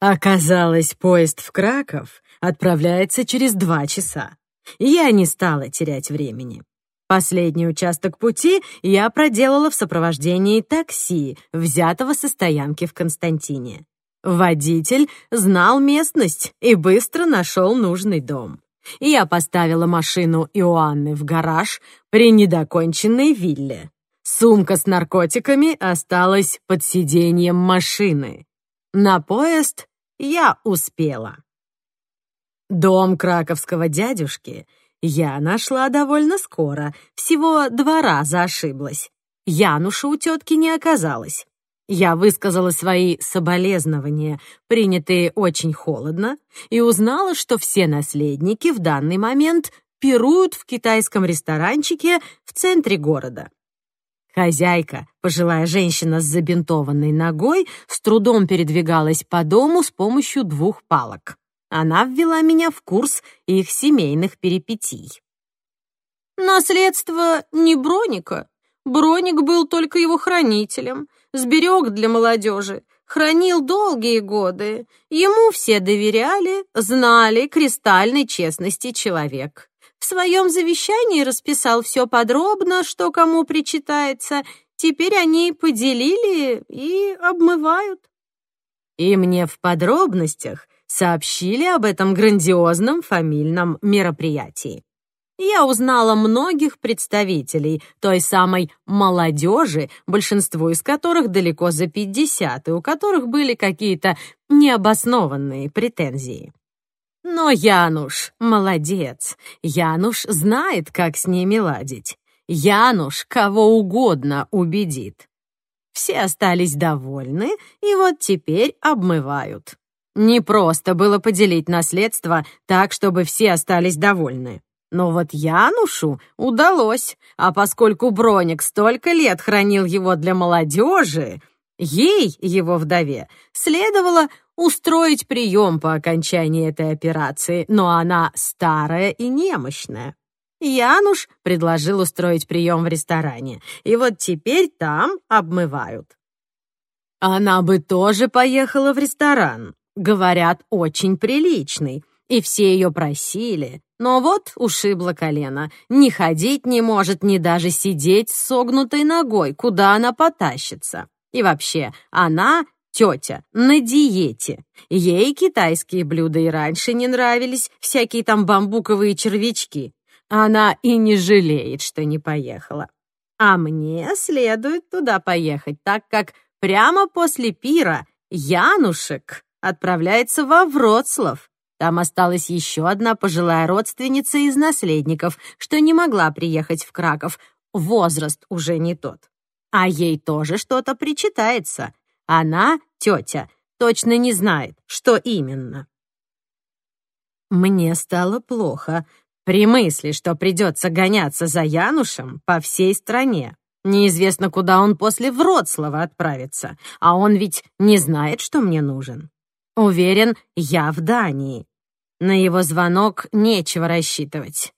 Оказалось, поезд в Краков отправляется через два часа. Я не стала терять времени. Последний участок пути я проделала в сопровождении такси, взятого со стоянки в Константине. Водитель знал местность и быстро нашел нужный дом. Я поставила машину Иоанны в гараж при недоконченной вилле. Сумка с наркотиками осталась под сиденьем машины. На поезд я успела. Дом краковского дядюшки я нашла довольно скоро, всего два раза ошиблась. Януша у тетки не оказалось. Я высказала свои соболезнования, принятые очень холодно, и узнала, что все наследники в данный момент пируют в китайском ресторанчике в центре города. Хозяйка, пожилая женщина с забинтованной ногой, с трудом передвигалась по дому с помощью двух палок. Она ввела меня в курс их семейных перипетий. Наследство не Броника. Броник был только его хранителем, сберег для молодежи, хранил долгие годы. Ему все доверяли, знали кристальной честности человек в своем завещании расписал все подробно, что кому причитается. Теперь они поделили и обмывают. И мне в подробностях сообщили об этом грандиозном фамильном мероприятии. Я узнала многих представителей той самой молодежи, большинству из которых далеко за 50, и у которых были какие-то необоснованные претензии. Но Януш молодец. Януш знает, как с ними ладить. Януш кого угодно убедит. Все остались довольны, и вот теперь обмывают. Не просто было поделить наследство так, чтобы все остались довольны. Но вот Янушу удалось, а поскольку Броник столько лет хранил его для молодежи, ей, его вдове, следовало устроить прием по окончании этой операции, но она старая и немощная. Януш предложил устроить прием в ресторане, и вот теперь там обмывают. Она бы тоже поехала в ресторан. Говорят, очень приличный, и все ее просили. Но вот ушибло колено. Не ходить не может, ни даже сидеть с согнутой ногой, куда она потащится. И вообще, она тетя на диете. Ей китайские блюда и раньше не нравились, всякие там бамбуковые червячки. Она и не жалеет, что не поехала. А мне следует туда поехать, так как прямо после пира Янушек отправляется во Вроцлав. Там осталась еще одна пожилая родственница из наследников, что не могла приехать в Краков. Возраст уже не тот. А ей тоже что-то причитается. Она, тетя, точно не знает, что именно. Мне стало плохо при мысли, что придется гоняться за Янушем по всей стране. Неизвестно, куда он после Вроцлава отправится, а он ведь не знает, что мне нужен. Уверен, я в Дании. На его звонок нечего рассчитывать.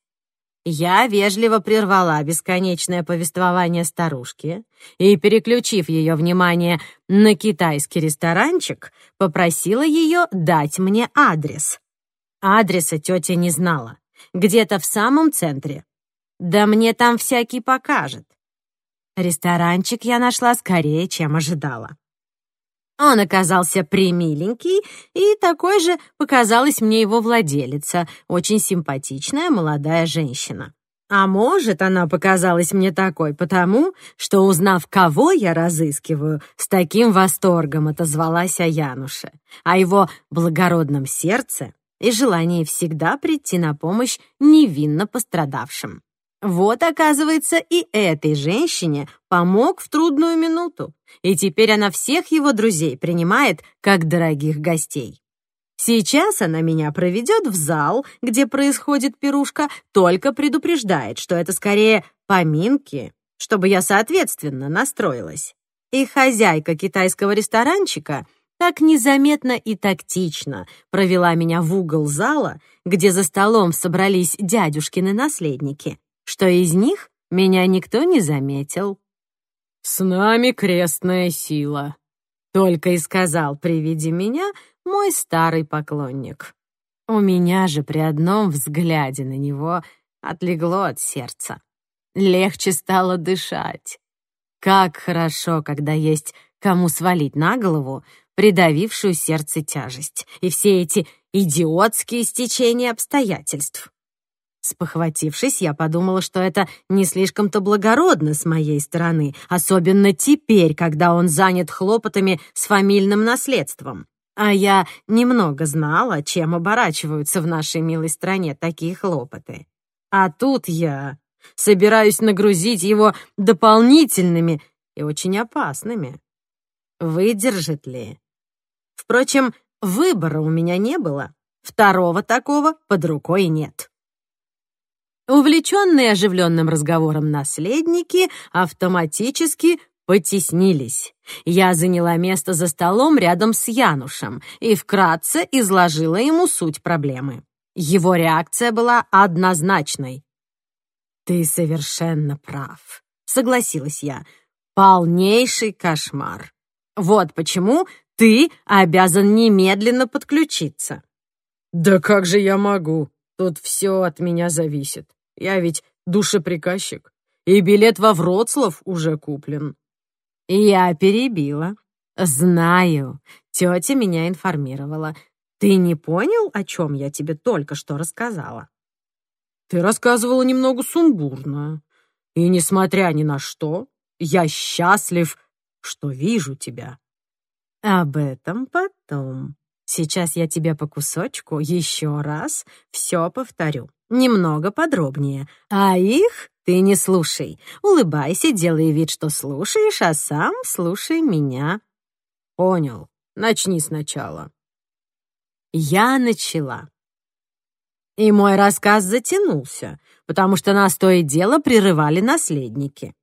Я вежливо прервала бесконечное повествование старушки и, переключив ее внимание на китайский ресторанчик, попросила ее дать мне адрес. Адреса тетя не знала. Где-то в самом центре. Да мне там всякий покажет. Ресторанчик я нашла скорее, чем ожидала. Он оказался примиленький, и такой же показалась мне его владелица, очень симпатичная молодая женщина. А может, она показалась мне такой потому, что, узнав, кого я разыскиваю, с таким восторгом отозвалась о Януше, о его благородном сердце и желании всегда прийти на помощь невинно пострадавшим. Вот, оказывается, и этой женщине помог в трудную минуту, и теперь она всех его друзей принимает как дорогих гостей. Сейчас она меня проведет в зал, где происходит пирушка, только предупреждает, что это скорее поминки, чтобы я соответственно настроилась. И хозяйка китайского ресторанчика так незаметно и тактично провела меня в угол зала, где за столом собрались дядюшкины наследники, что из них меня никто не заметил. «С нами крестная сила», Только и сказал при виде меня мой старый поклонник. У меня же при одном взгляде на него отлегло от сердца. Легче стало дышать. Как хорошо, когда есть кому свалить на голову придавившую сердце тяжесть и все эти идиотские стечения обстоятельств. Спохватившись, я подумала, что это не слишком-то благородно с моей стороны, особенно теперь, когда он занят хлопотами с фамильным наследством. А я немного знала, чем оборачиваются в нашей милой стране такие хлопоты. А тут я собираюсь нагрузить его дополнительными и очень опасными. Выдержит ли? Впрочем, выбора у меня не было. Второго такого под рукой нет. Увлеченные оживленным разговором наследники автоматически потеснились. Я заняла место за столом рядом с Янушем и вкратце изложила ему суть проблемы. Его реакция была однозначной. «Ты совершенно прав», — согласилась я. «Полнейший кошмар. Вот почему ты обязан немедленно подключиться». «Да как же я могу? Тут все от меня зависит. Я ведь душеприказчик, и билет во Вроцлав уже куплен». Я перебила. «Знаю, тетя меня информировала. Ты не понял, о чем я тебе только что рассказала?» «Ты рассказывала немного сумбурно. И, несмотря ни на что, я счастлив, что вижу тебя». «Об этом потом. Сейчас я тебе по кусочку еще раз все повторю, немного подробнее. А их ты не слушай. Улыбайся, делай вид, что слушаешь, а сам слушай меня». «Понял. Начни сначала». Я начала. И мой рассказ затянулся, потому что нас то и дело прерывали наследники.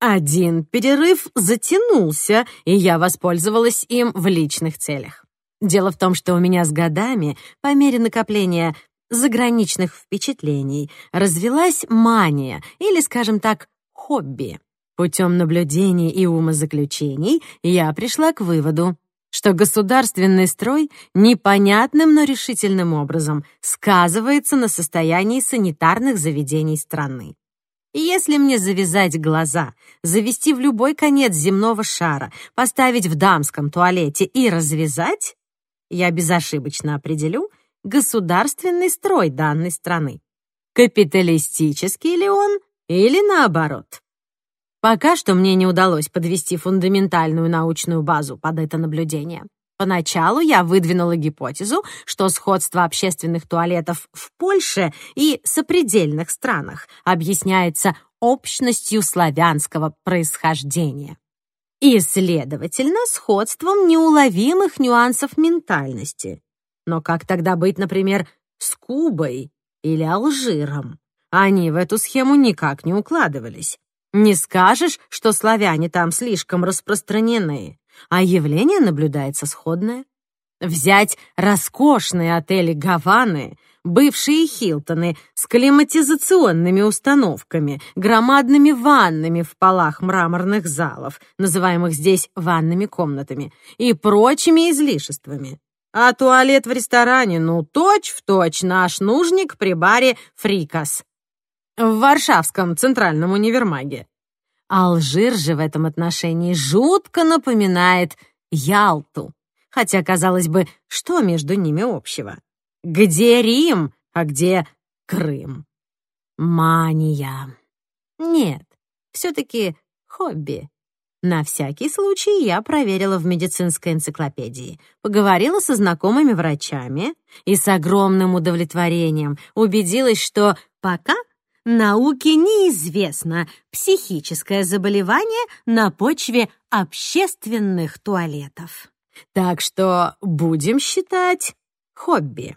Один перерыв затянулся, и я воспользовалась им в личных целях. Дело в том, что у меня с годами, по мере накопления заграничных впечатлений, развелась мания, или, скажем так, хобби. Путем наблюдений и умозаключений я пришла к выводу, что государственный строй непонятным, но решительным образом сказывается на состоянии санитарных заведений страны. Если мне завязать глаза, завести в любой конец земного шара, поставить в дамском туалете и развязать, я безошибочно определю государственный строй данной страны. Капиталистический ли он или наоборот? Пока что мне не удалось подвести фундаментальную научную базу под это наблюдение. Поначалу я выдвинула гипотезу, что сходство общественных туалетов в Польше и сопредельных странах объясняется общностью славянского происхождения. И, следовательно, сходством неуловимых нюансов ментальности. Но как тогда быть, например, с Кубой или Алжиром? Они в эту схему никак не укладывались. Не скажешь, что славяне там слишком распространены а явление наблюдается сходное. Взять роскошные отели Гаваны, бывшие Хилтоны с климатизационными установками, громадными ваннами в полах мраморных залов, называемых здесь ванными комнатами, и прочими излишествами. А туалет в ресторане, ну, точь-в-точь точь наш нужник при баре «Фрикас» в Варшавском центральном универмаге. Алжир же в этом отношении жутко напоминает Ялту. Хотя, казалось бы, что между ними общего? Где Рим, а где Крым? Мания. Нет, все-таки хобби. На всякий случай я проверила в медицинской энциклопедии, поговорила со знакомыми врачами и с огромным удовлетворением убедилась, что пока науке неизвестно психическое заболевание на почве общественных туалетов. Так что будем считать хобби.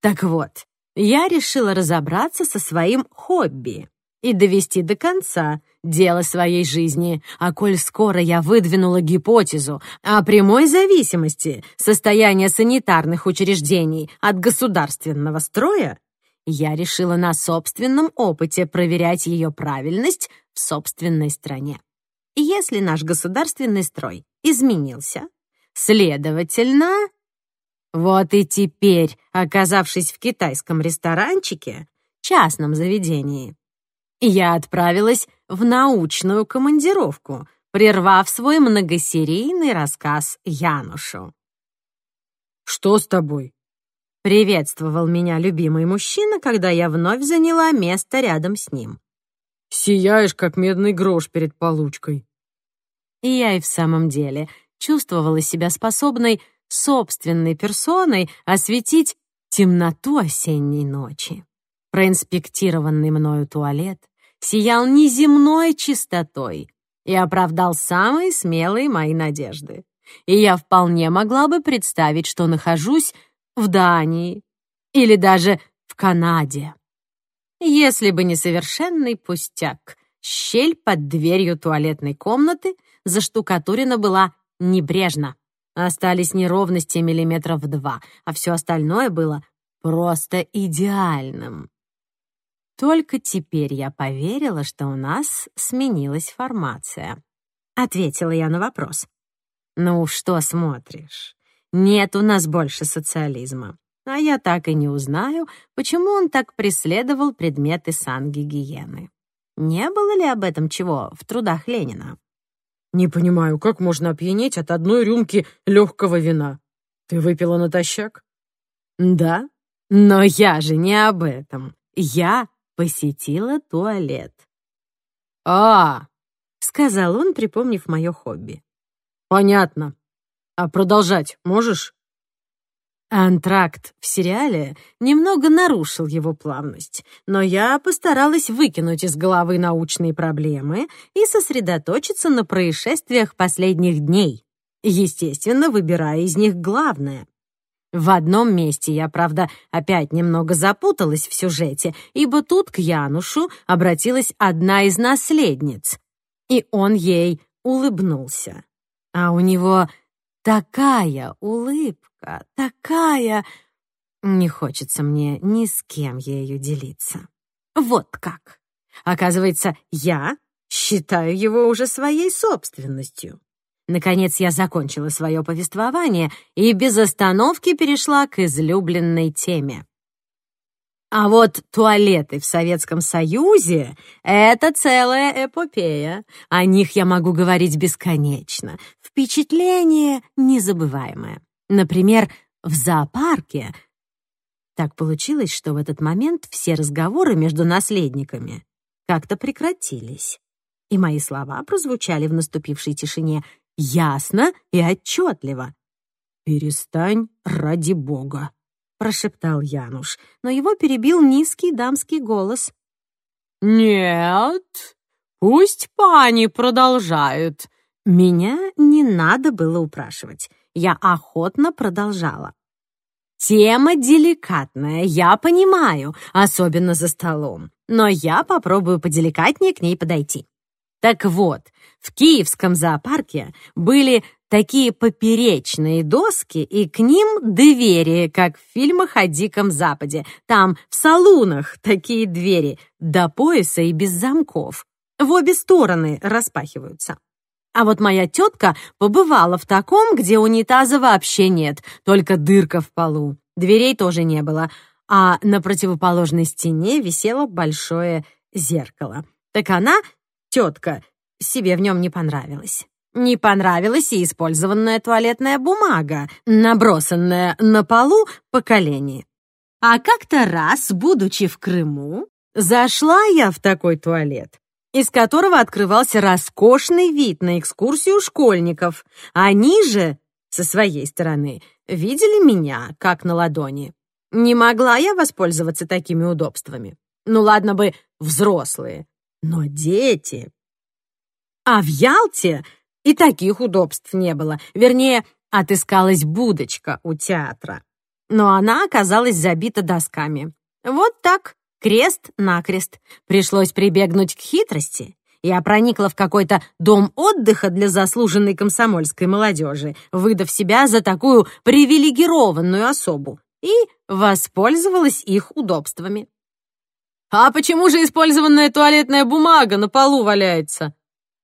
Так вот, я решила разобраться со своим хобби и довести до конца дело своей жизни. А коль скоро я выдвинула гипотезу о прямой зависимости состояния санитарных учреждений от государственного строя, я решила на собственном опыте проверять ее правильность в собственной стране. если наш государственный строй изменился, следовательно... Вот и теперь, оказавшись в китайском ресторанчике, частном заведении, я отправилась в научную командировку, прервав свой многосерийный рассказ Янушу. «Что с тобой?» Приветствовал меня любимый мужчина, когда я вновь заняла место рядом с ним. «Сияешь, как медный грош перед получкой». И я и в самом деле чувствовала себя способной собственной персоной осветить темноту осенней ночи. Проинспектированный мною туалет сиял неземной чистотой и оправдал самые смелые мои надежды. И я вполне могла бы представить, что нахожусь в Дании или даже в Канаде. Если бы не совершенный пустяк, щель под дверью туалетной комнаты заштукатурена была небрежно. Остались неровности миллиметров два, а все остальное было просто идеальным. Только теперь я поверила, что у нас сменилась формация. Ответила я на вопрос. «Ну, что смотришь? Нет у нас больше социализма. А я так и не узнаю, почему он так преследовал предметы сангигиены. Не было ли об этом чего в трудах Ленина? Не понимаю, как можно опьянеть от одной рюмки легкого вина? Ты выпила натощак? Да, но я же не об этом. Я посетила туалет. А, сказал он, припомнив мое хобби. Понятно. А продолжать можешь? Антракт в сериале немного нарушил его плавность, но я постаралась выкинуть из головы научные проблемы и сосредоточиться на происшествиях последних дней, естественно, выбирая из них главное. В одном месте я, правда, опять немного запуталась в сюжете, ибо тут к Янушу обратилась одна из наследниц, и он ей улыбнулся. А у него такая улыбка, такая... Не хочется мне ни с кем ею делиться. Вот как. Оказывается, я считаю его уже своей собственностью. Наконец я закончила свое повествование и без остановки перешла к излюбленной теме. А вот туалеты в Советском Союзе — это целая эпопея. О них я могу говорить бесконечно. Впечатление незабываемое. Например, в зоопарке. Так получилось, что в этот момент все разговоры между наследниками как-то прекратились. И мои слова прозвучали в наступившей тишине ясно и отчетливо. «Перестань ради бога», — прошептал Януш, но его перебил низкий дамский голос. «Нет, пусть пани продолжают». Меня не надо было упрашивать. Я охотно продолжала. Тема деликатная, я понимаю, особенно за столом. Но я попробую поделикатнее к ней подойти. Так вот, в Киевском зоопарке были такие поперечные доски, и к ним двери, как в фильмах о Диком Западе. Там в салунах такие двери, до пояса и без замков. В обе стороны распахиваются. А вот моя тетка побывала в таком, где унитаза вообще нет, только дырка в полу. Дверей тоже не было, а на противоположной стене висело большое зеркало. Так она, тетка, себе в нем не понравилось. Не понравилась и использованная туалетная бумага, набросанная на полу по колени. А как-то раз, будучи в Крыму, зашла я в такой туалет, из которого открывался роскошный вид на экскурсию школьников. Они же, со своей стороны, видели меня, как на ладони. Не могла я воспользоваться такими удобствами. Ну ладно бы взрослые, но дети а в Ялте и таких удобств не было. Вернее, отыскалась будочка у театра. Но она оказалась забита досками. Вот так, крест-накрест. Пришлось прибегнуть к хитрости. Я проникла в какой-то дом отдыха для заслуженной комсомольской молодежи, выдав себя за такую привилегированную особу, и воспользовалась их удобствами. «А почему же использованная туалетная бумага на полу валяется?»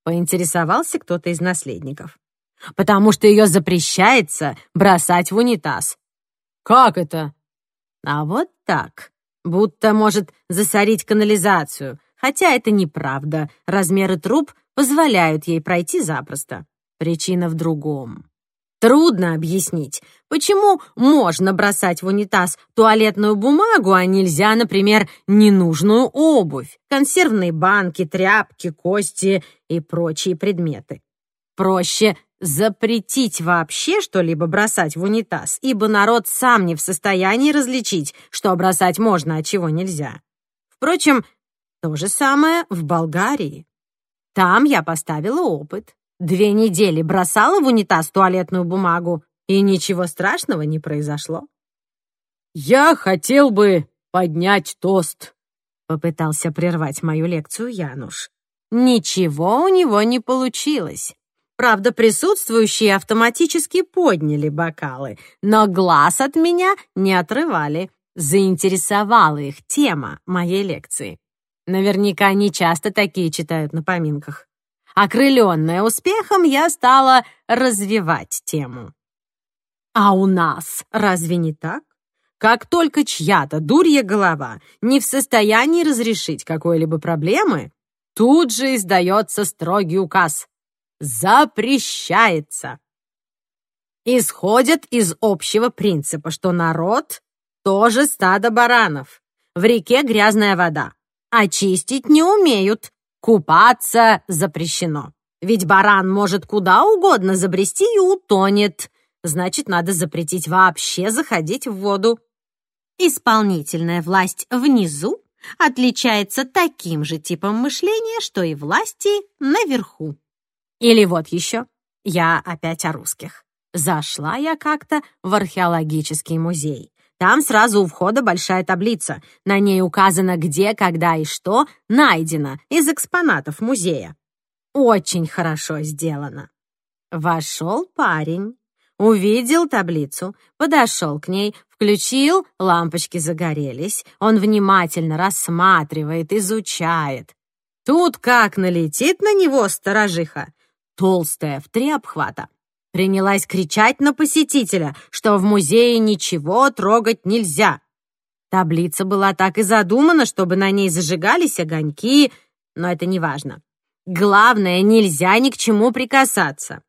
Поинтересовался кто-то из наследников. Потому что ее запрещается бросать в унитаз. Как это? А вот так. Будто может засорить канализацию. Хотя это неправда. Размеры труб позволяют ей пройти запросто. Причина в другом. Трудно объяснить, почему можно бросать в унитаз туалетную бумагу, а нельзя, например, ненужную обувь, консервные банки, тряпки, кости и прочие предметы. Проще запретить вообще что-либо бросать в унитаз, ибо народ сам не в состоянии различить, что бросать можно, а чего нельзя. Впрочем, то же самое в Болгарии. Там я поставила опыт. Две недели бросала в унитаз туалетную бумагу, и ничего страшного не произошло. «Я хотел бы поднять тост», — попытался прервать мою лекцию Януш. Ничего у него не получилось. Правда, присутствующие автоматически подняли бокалы, но глаз от меня не отрывали. Заинтересовала их тема моей лекции. Наверняка не часто такие читают на поминках. Окрыленная успехом, я стала развивать тему. А у нас разве не так? Как только чья-то дурья голова не в состоянии разрешить какой-либо проблемы, тут же издается строгий указ запрещается. Исходят из общего принципа, что народ тоже стадо баранов. В реке грязная вода. Очистить не умеют. Купаться запрещено. Ведь баран может куда угодно забрести и утонет. Значит, надо запретить вообще заходить в воду. Исполнительная власть внизу отличается таким же типом мышления, что и власти наверху. Или вот еще, я опять о русских. Зашла я как-то в археологический музей. Там сразу у входа большая таблица. На ней указано, где, когда и что найдено из экспонатов музея. Очень хорошо сделано. Вошел парень, увидел таблицу, подошел к ней, включил, лампочки загорелись. Он внимательно рассматривает, изучает. Тут как налетит на него сторожиха толстая, в три обхвата. Принялась кричать на посетителя, что в музее ничего трогать нельзя. Таблица была так и задумана, чтобы на ней зажигались огоньки, но это не важно. Главное, нельзя ни к чему прикасаться.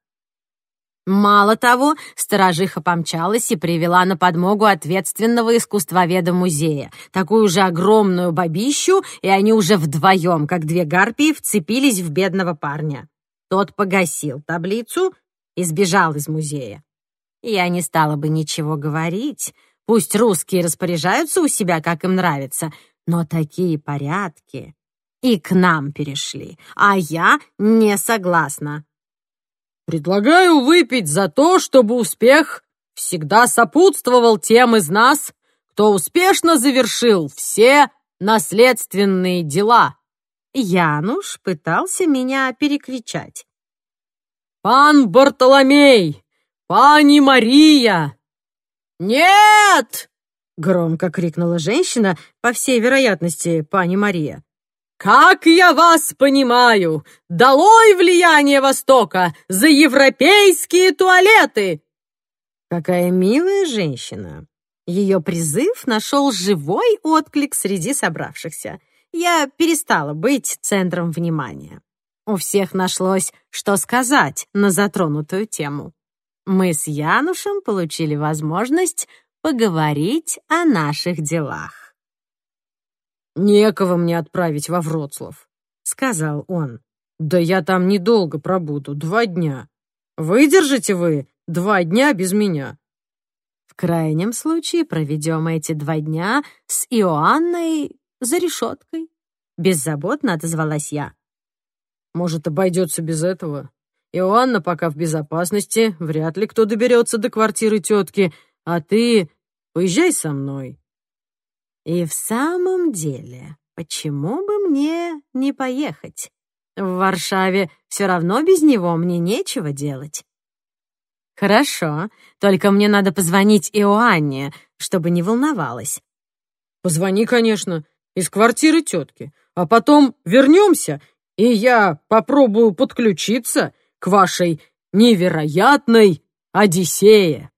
Мало того, сторожиха помчалась и привела на подмогу ответственного искусствоведа музея, такую же огромную бабищу, и они уже вдвоем, как две гарпии, вцепились в бедного парня. Тот погасил таблицу и сбежал из музея. Я не стала бы ничего говорить. Пусть русские распоряжаются у себя, как им нравится, но такие порядки и к нам перешли, а я не согласна. Предлагаю выпить за то, чтобы успех всегда сопутствовал тем из нас, кто успешно завершил все наследственные дела. Януш пытался меня перекричать. «Пан Бартоломей! Пани Мария!» «Нет!» — громко крикнула женщина, по всей вероятности, пани Мария. «Как я вас понимаю! Долой влияние Востока за европейские туалеты!» Какая милая женщина! Ее призыв нашел живой отклик среди собравшихся — я перестала быть центром внимания. У всех нашлось, что сказать на затронутую тему. Мы с Янушем получили возможность поговорить о наших делах. «Некого мне отправить во Вроцлав», — сказал он. «Да я там недолго пробуду, два дня. Выдержите вы два дня без меня?» В крайнем случае проведем эти два дня с Иоанной за решеткой. Беззаботно отозвалась я. Может, обойдется без этого? Иоанна пока в безопасности, вряд ли кто доберется до квартиры тетки, а ты поезжай со мной. И в самом деле, почему бы мне не поехать? В Варшаве все равно без него мне нечего делать. Хорошо, только мне надо позвонить Иоанне, чтобы не волновалась. Позвони, конечно из квартиры тетки, а потом вернемся и я попробую подключиться к вашей невероятной Одиссее.